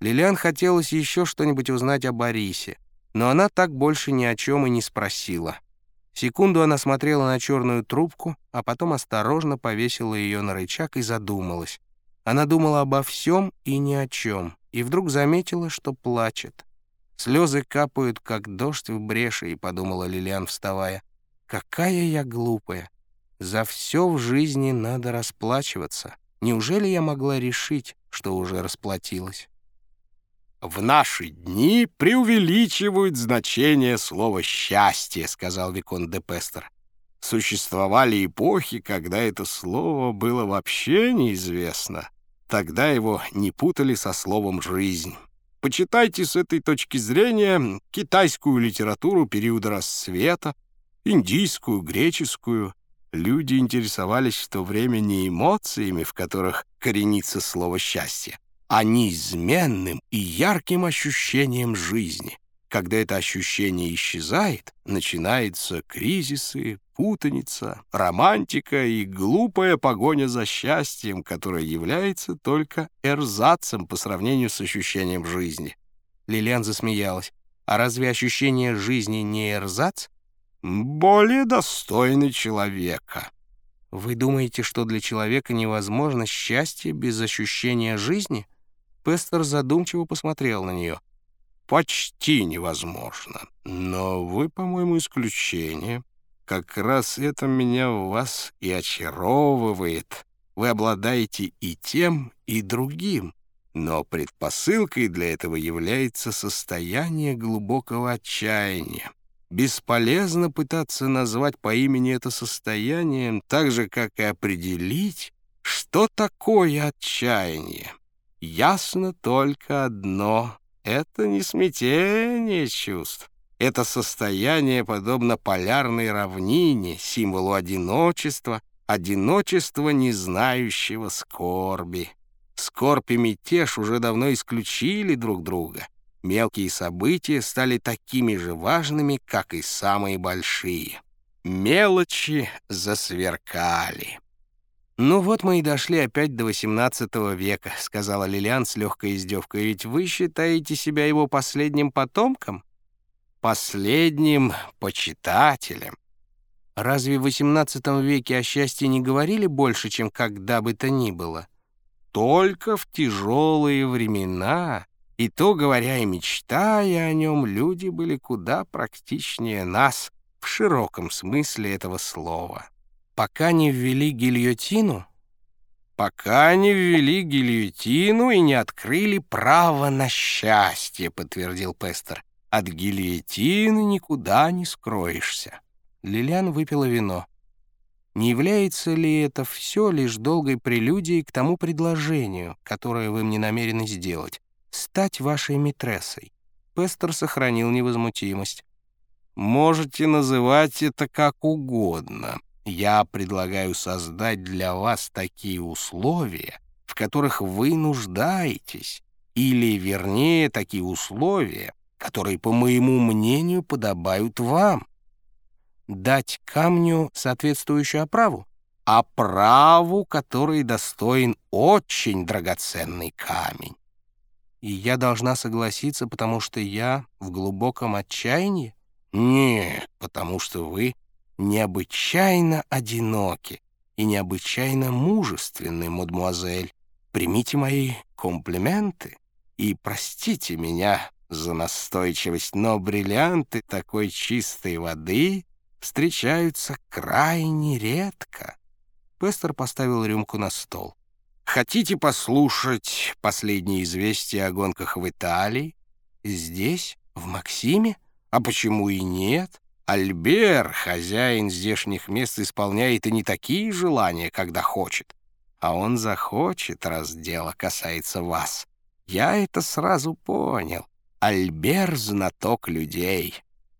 Лилиан хотелось еще что-нибудь узнать о Борисе, но она так больше ни о чем и не спросила. Секунду она смотрела на черную трубку, а потом осторожно повесила ее на рычаг и задумалась. Она думала обо всем и ни о чем, и вдруг заметила, что плачет. Слезы капают, как дождь в бреши, подумала Лилиан, вставая. «Какая я глупая! За все в жизни надо расплачиваться. Неужели я могла решить, что уже расплатилась?» «В наши дни преувеличивают значение слова «счастье», — сказал Викон де Пестер. Существовали эпохи, когда это слово было вообще неизвестно. Тогда его не путали со словом «жизнь». Почитайте с этой точки зрения китайскую литературу периода расцвета, индийскую, греческую. Люди интересовались в то время не эмоциями, в которых коренится слово «счастье», а неизменным и ярким ощущением жизни. Когда это ощущение исчезает, начинаются кризисы, путаница, романтика и глупая погоня за счастьем, которая является только эрзацем по сравнению с ощущением жизни. Лилиан засмеялась. А разве ощущение жизни не эрзац? Более достойный человека. Вы думаете, что для человека невозможно счастье без ощущения жизни? Пестер задумчиво посмотрел на нее. «Почти невозможно. Но вы, по-моему, исключение. Как раз это меня у вас и очаровывает. Вы обладаете и тем, и другим. Но предпосылкой для этого является состояние глубокого отчаяния. Бесполезно пытаться назвать по имени это состояние, так же, как и определить, что такое отчаяние. Ясно только одно — это не смятение чувств. Это состояние подобно полярной равнине, символу одиночества, одиночества, не знающего скорби. Скорбь и мятеж уже давно исключили друг друга. Мелкие события стали такими же важными, как и самые большие. Мелочи засверкали. «Ну вот мы и дошли опять до XVIII века», — сказала Лилиан с легкой издевкой. «Ведь вы считаете себя его последним потомком?» «Последним почитателем». «Разве в XVIII веке о счастье не говорили больше, чем когда бы то ни было?» «Только в тяжелые времена, и то, говоря и мечтая о нем, люди были куда практичнее нас в широком смысле этого слова». Пока не ввели гильотину? Пока не ввели гильотину и не открыли право на счастье, подтвердил Пестер. От гильотины никуда не скроешься. Лилиан выпила вино. Не является ли это все лишь долгой прелюдией к тому предложению, которое вы мне намерены сделать, стать вашей митрессой? Пестер сохранил невозмутимость. «Можете называть это как угодно. Я предлагаю создать для вас такие условия, в которых вы нуждаетесь, или, вернее, такие условия, которые, по моему мнению, подобают вам. Дать камню соответствующую оправу? Оправу, который достоин очень драгоценный камень. И я должна согласиться, потому что я в глубоком отчаянии? Нет, потому что вы необычайно одиноки и необычайно мужественны, мадемуазель. Примите мои комплименты и простите меня за настойчивость, но бриллианты такой чистой воды встречаются крайне редко. Пестер поставил рюмку на стол. «Хотите послушать последние известия о гонках в Италии? Здесь, в Максиме? А почему и нет?» Альбер, хозяин здешних мест, исполняет и не такие желания, когда хочет. А он захочет, раз дело касается вас. Я это сразу понял. Альбер — знаток людей.